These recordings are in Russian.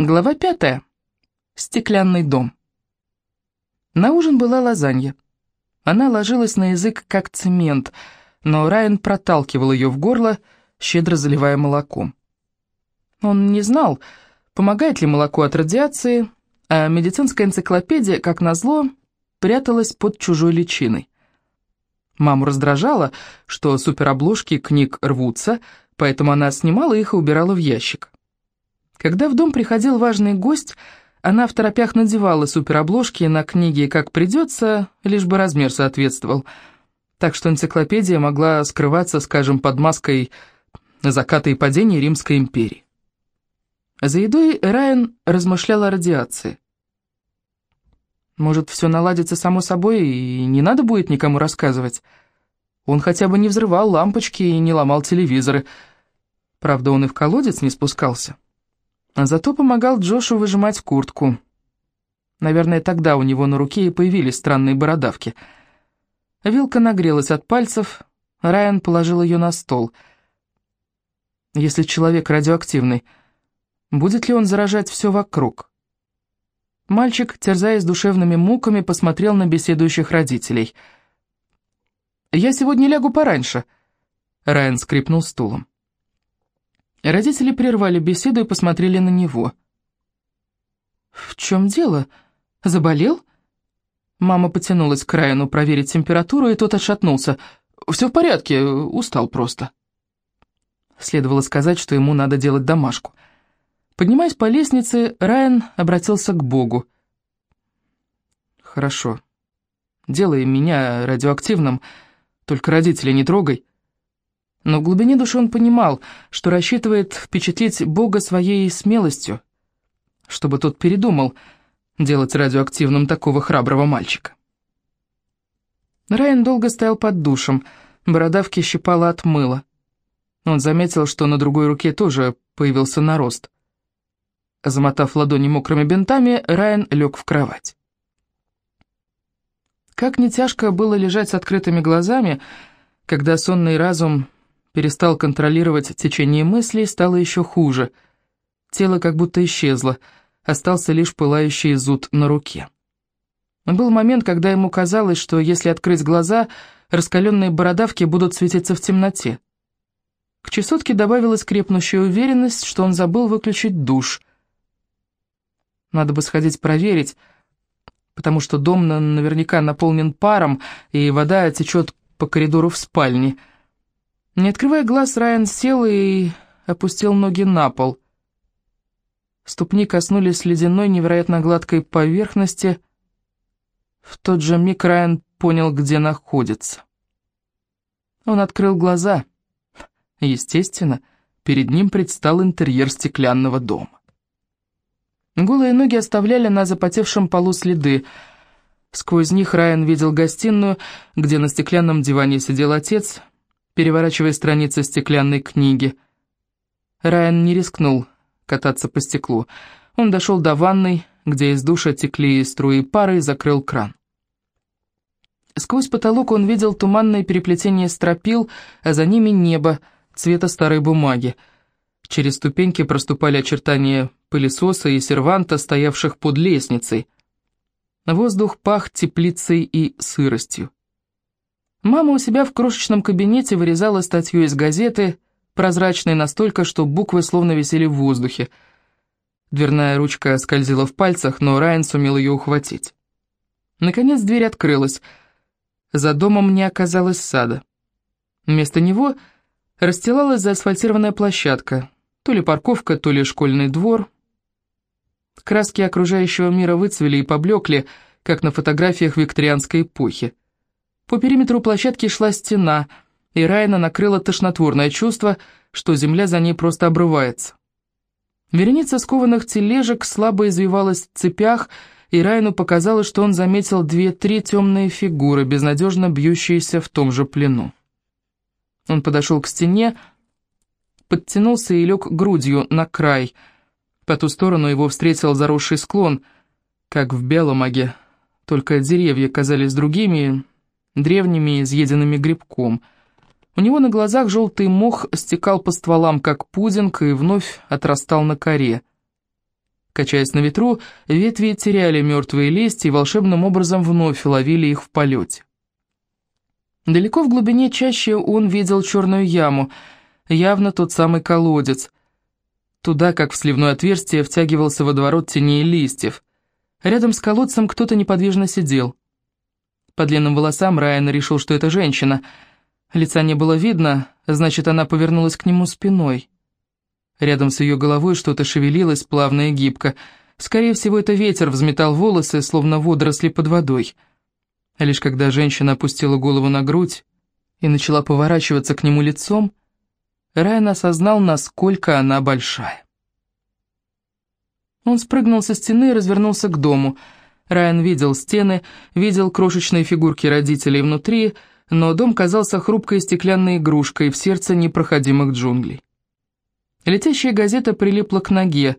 Глава пятая. Стеклянный дом. На ужин была лазанья. Она ложилась на язык, как цемент, но Райан проталкивал ее в горло, щедро заливая молоком. Он не знал, помогает ли молоко от радиации, а медицинская энциклопедия, как назло, пряталась под чужой личиной. Маму раздражало, что суперобложки книг рвутся, поэтому она снимала их и убирала в ящик. Когда в дом приходил важный гость, она в торопях надевала суперобложки на книги как придется, лишь бы размер соответствовал. Так что энциклопедия могла скрываться, скажем, под маской заката и падения Римской империи. За едой Райан размышлял о радиации. Может, все наладится само собой, и не надо будет никому рассказывать. Он хотя бы не взрывал лампочки и не ломал телевизоры. Правда, он и в колодец не спускался. А зато помогал Джошу выжимать куртку. Наверное, тогда у него на руке и появились странные бородавки. Вилка нагрелась от пальцев, Райан положил ее на стол. Если человек радиоактивный, будет ли он заражать все вокруг? Мальчик, терзаясь душевными муками, посмотрел на беседующих родителей. «Я сегодня лягу пораньше», — Райан скрипнул стулом. Родители прервали беседу и посмотрели на него. «В чем дело? Заболел?» Мама потянулась к Райану проверить температуру, и тот отшатнулся. «Все в порядке, устал просто». Следовало сказать, что ему надо делать домашку. Поднимаясь по лестнице, Райан обратился к Богу. «Хорошо. Делай меня радиоактивным, только родителей не трогай». Но в глубине души он понимал, что рассчитывает впечатлить Бога своей смелостью, чтобы тот передумал делать радиоактивным такого храброго мальчика. Райан долго стоял под душем, бородавки щипала от мыла. Он заметил, что на другой руке тоже появился нарост. Замотав ладони мокрыми бинтами, Райан лег в кровать. Как не тяжко было лежать с открытыми глазами, когда сонный разум перестал контролировать течение мыслей, стало еще хуже. Тело как будто исчезло, остался лишь пылающий зуд на руке. Был момент, когда ему казалось, что если открыть глаза, раскаленные бородавки будут светиться в темноте. К чесотке добавилась крепнущая уверенность, что он забыл выключить душ. Надо бы сходить проверить, потому что дом наверняка наполнен паром, и вода течет по коридору в спальне — не открывая глаз, Райан сел и опустил ноги на пол. Ступни коснулись ледяной, невероятно гладкой поверхности. В тот же миг Райан понял, где находится. Он открыл глаза. Естественно, перед ним предстал интерьер стеклянного дома. Голые ноги оставляли на запотевшем полу следы. Сквозь них Райан видел гостиную, где на стеклянном диване сидел отец, переворачивая страницы стеклянной книги. Райан не рискнул кататься по стеклу. Он дошел до ванной, где из душа текли струи пары, и закрыл кран. Сквозь потолок он видел туманное переплетение стропил, а за ними небо цвета старой бумаги. Через ступеньки проступали очертания пылесоса и серванта, стоявших под лестницей. Воздух пах теплицей и сыростью. Мама у себя в крошечном кабинете вырезала статью из газеты, прозрачной настолько, что буквы словно висели в воздухе. Дверная ручка скользила в пальцах, но Райан сумел ее ухватить. Наконец дверь открылась. За домом не оказалось сада. Вместо него расстилалась заасфальтированная площадка, то ли парковка, то ли школьный двор. Краски окружающего мира выцвели и поблекли, как на фотографиях викторианской эпохи. По периметру площадки шла стена, и Райана накрыло тошнотворное чувство, что земля за ней просто обрывается. Вереница скованных тележек слабо извивалась в цепях, и Райну показалось, что он заметил две-три темные фигуры, безнадежно бьющиеся в том же плену. Он подошел к стене, подтянулся и лег грудью на край. По ту сторону его встретил заросший склон, как в Беломаге, только деревья казались другими, древними, изъеденными грибком. У него на глазах желтый мох стекал по стволам, как пудинг, и вновь отрастал на коре. Качаясь на ветру, ветви теряли мертвые листья и волшебным образом вновь ловили их в полете. Далеко в глубине чаще он видел черную яму, явно тот самый колодец. Туда, как в сливное отверстие, втягивался водоворот теней листьев. Рядом с колодцем кто-то неподвижно сидел. По длинным волосам Райан решил, что это женщина. Лица не было видно, значит, она повернулась к нему спиной. Рядом с ее головой что-то шевелилось плавно и гибко. Скорее всего, это ветер взметал волосы, словно водоросли под водой. А лишь когда женщина опустила голову на грудь и начала поворачиваться к нему лицом, Райан осознал, насколько она большая. Он спрыгнул со стены и развернулся к дому. Райан видел стены, видел крошечные фигурки родителей внутри, но дом казался хрупкой стеклянной игрушкой в сердце непроходимых джунглей. Летящая газета прилипла к ноге.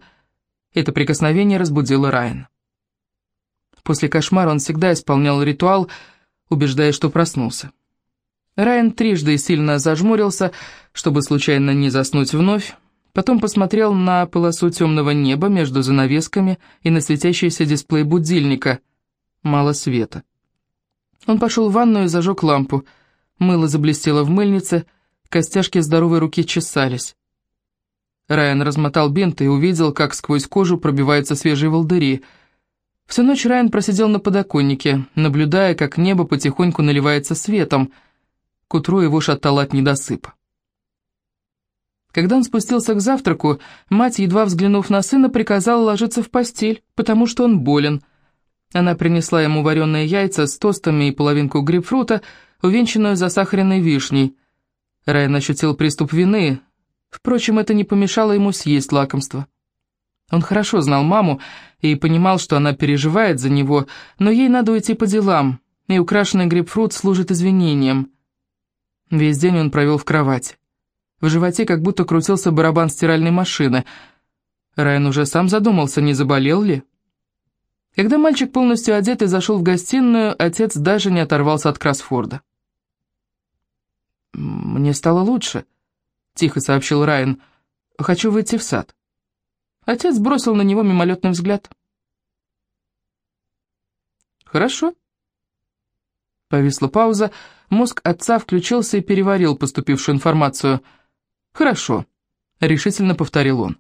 Это прикосновение разбудило Райана. После кошмара он всегда исполнял ритуал, убеждая, что проснулся. Райан трижды сильно зажмурился, чтобы случайно не заснуть вновь, потом посмотрел на полосу темного неба между занавесками и на светящийся дисплей будильника. Мало света. Он пошел в ванную и зажег лампу. Мыло заблестело в мыльнице, костяшки здоровой руки чесались. Райан размотал бинт и увидел, как сквозь кожу пробиваются свежие волдыри — Всю ночь Райан просидел на подоконнике, наблюдая, как небо потихоньку наливается светом. К утру его шатало от недосыпа. Когда он спустился к завтраку, мать, едва взглянув на сына, приказала ложиться в постель, потому что он болен. Она принесла ему вареные яйца с тостами и половинку грейпфрута, увенчанную засахаренной вишней. Райан ощутил приступ вины, впрочем, это не помешало ему съесть лакомство. Он хорошо знал маму и понимал, что она переживает за него, но ей надо уйти по делам, и украшенный грейпфрут служит извинением. Весь день он провел в кровати. В животе как будто крутился барабан стиральной машины. Райан уже сам задумался, не заболел ли. Когда мальчик полностью одет и зашел в гостиную, отец даже не оторвался от Красфорда. «Мне стало лучше», — тихо сообщил Райан. «Хочу выйти в сад». Отец бросил на него мимолетный взгляд. «Хорошо». Повисла пауза, мозг отца включился и переварил поступившую информацию. «Хорошо», — решительно повторил он.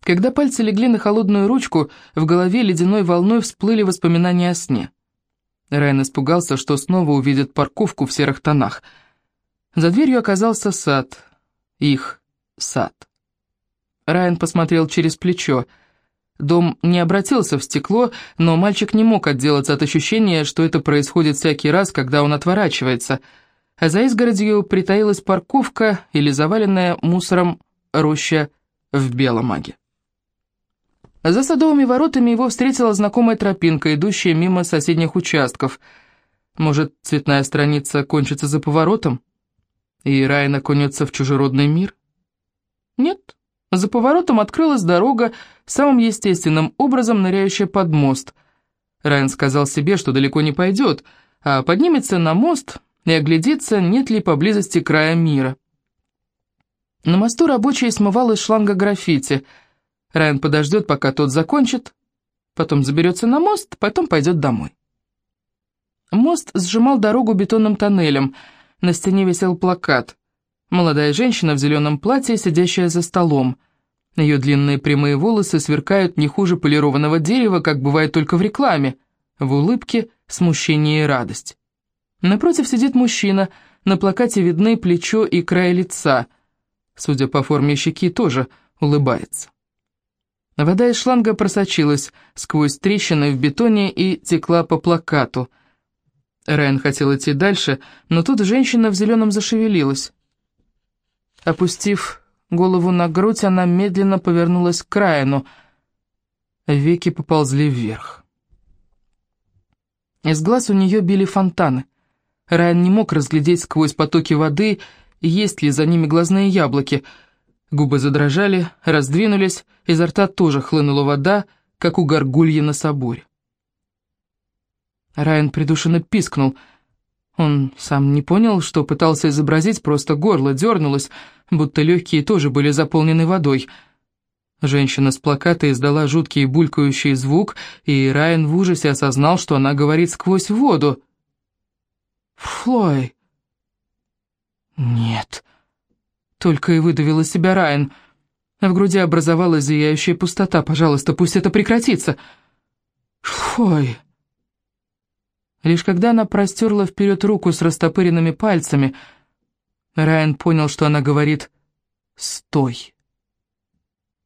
Когда пальцы легли на холодную ручку, в голове ледяной волной всплыли воспоминания о сне. Райан испугался, что снова увидит парковку в серых тонах. За дверью оказался сад. Их сад. Райан посмотрел через плечо. Дом не обратился в стекло, но мальчик не мог отделаться от ощущения, что это происходит всякий раз, когда он отворачивается. А за изгородью притаилась парковка или заваленная мусором роща в Беломаге. За садовыми воротами его встретила знакомая тропинка, идущая мимо соседних участков. Может, цветная страница кончится за поворотом? И Райан окунется в чужеродный мир? Нет, за поворотом открылась дорога, самым естественным образом ныряющая под мост. Райан сказал себе, что далеко не пойдет, а поднимется на мост и оглядится, нет ли поблизости края мира. На мосту рабочий смывал из шланга граффити. Райан подождет, пока тот закончит, потом заберется на мост, потом пойдет домой. Мост сжимал дорогу бетонным тоннелем, на стене висел плакат. Молодая женщина в зеленом платье, сидящая за столом. Ее длинные прямые волосы сверкают не хуже полированного дерева, как бывает только в рекламе. В улыбке смущение и радость. Напротив сидит мужчина, на плакате видны плечо и край лица. Судя по форме щеки, тоже улыбается. Вода из шланга просочилась сквозь трещины в бетоне и текла по плакату. Райан хотел идти дальше, но тут женщина в зеленом зашевелилась. Опустив голову на грудь, она медленно повернулась к Райану. Веки поползли вверх. Из глаз у нее били фонтаны. Райан не мог разглядеть сквозь потоки воды, есть ли за ними глазные яблоки. Губы задрожали, раздвинулись, изо рта тоже хлынула вода, как у горгульи на соборе. Райан придушенно пискнул — он сам не понял, что пытался изобразить, просто горло дернулось, будто легкие тоже были заполнены водой. Женщина с плаката издала жуткий булькающий звук, и Райан в ужасе осознал, что она говорит сквозь воду. «Флой!» «Нет!» — только и выдавил из себя Райан. В груди образовалась зияющая пустота. «Пожалуйста, пусть это прекратится!» «Флой!» Лишь когда она простерла вперед руку с растопыренными пальцами, Райан понял, что она говорит «Стой!»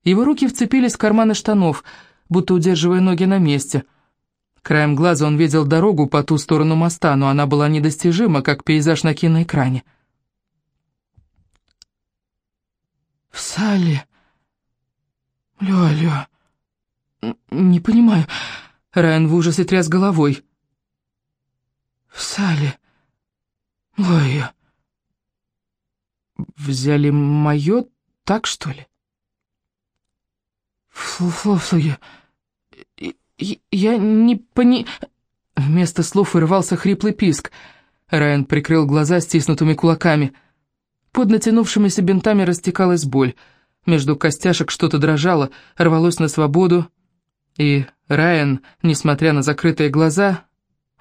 Его руки вцепились в карманы штанов, будто удерживая ноги на месте. Краем глаза он видел дорогу по ту сторону моста, но она была недостижима, как пейзаж на киноэкране. «В сале... Лё-лё... Не понимаю...» Райан в ужасе тряс головой. «В сале... Лё-лё... Взяли моё, так что ли?» Фу-фу-фу, я... не пони...» Вместо слов вырвался хриплый писк. Райан прикрыл глаза стиснутыми кулаками. Под натянувшимися бинтами растекалась боль. Между костяшек что-то дрожало, рвалось на свободу. И Райан, несмотря на закрытые глаза,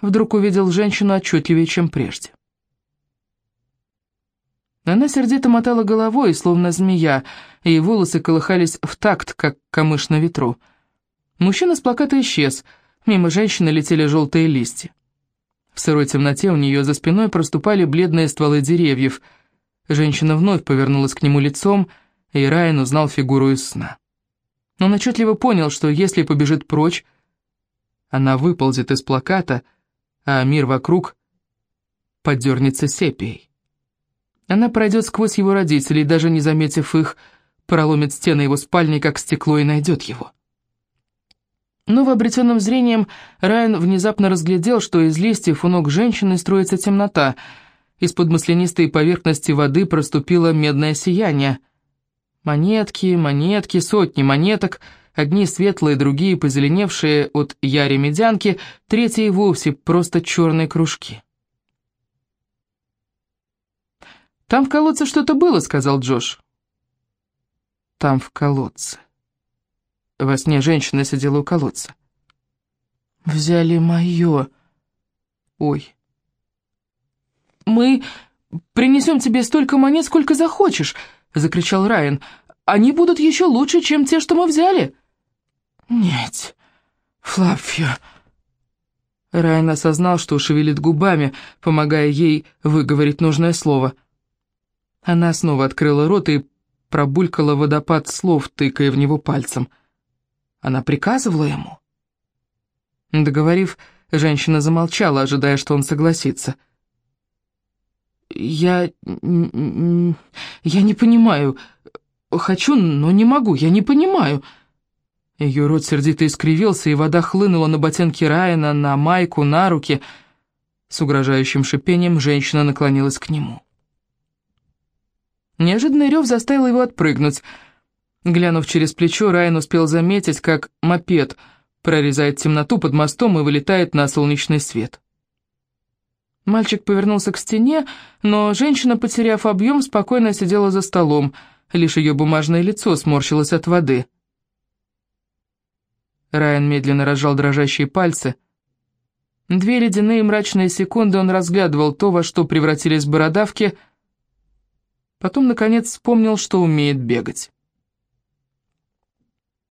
вдруг увидел женщину отчетливее, чем прежде. Она сердито мотала головой, словно змея, и волосы колыхались в такт, как камыш на ветру. Мужчина с плаката исчез, мимо женщины летели желтые листья. В сырой темноте у нее за спиной проступали бледные стволы деревьев. Женщина вновь повернулась к нему лицом, и Райан узнал фигуру из сна. Он отчетливо понял, что если побежит прочь, она выползет из плаката, а мир вокруг подернется сепией. Она пройдет сквозь его родителей, даже не заметив их, проломит стены его спальни, как стекло, и найдет его. Но в обретенном зрением Райан внезапно разглядел, что из листьев у ног женщины строится темнота. Из-под маслянистой поверхности воды проступило медное сияние. Монетки, монетки, сотни монеток, одни светлые, другие позеленевшие от яри медянки, третьи и вовсе просто черные кружки. «Там в колодце что-то было», — сказал Джош. «Там в колодце». Во сне женщина сидела у колодца. «Взяли мое. Ой». «Мы принесем тебе столько монет, сколько захочешь», — закричал Райан. «Они будут еще лучше, чем те, что мы взяли». «Нет, Флапфио». Райан осознал, что шевелит губами, помогая ей выговорить нужное слово — она снова открыла рот и пробулькала водопад слов, тыкая в него пальцем. Она приказывала ему. Договорив, женщина замолчала, ожидая, что он согласится. «Я... я не понимаю. Хочу, но не могу, я не понимаю». Ее рот сердито искривился, и вода хлынула на ботинки Райана, на майку, на руки. С угрожающим шипением женщина наклонилась к нему. Неожиданный рев заставил его отпрыгнуть. Глянув через плечо, Райан успел заметить, как мопед прорезает темноту под мостом и вылетает на солнечный свет. Мальчик повернулся к стене, но женщина, потеряв объем, спокойно сидела за столом, лишь ее бумажное лицо сморщилось от воды. Райан медленно разжал дрожащие пальцы. Две ледяные мрачные секунды он разглядывал то, во что превратились бородавки — Потом, наконец, вспомнил, что умеет бегать.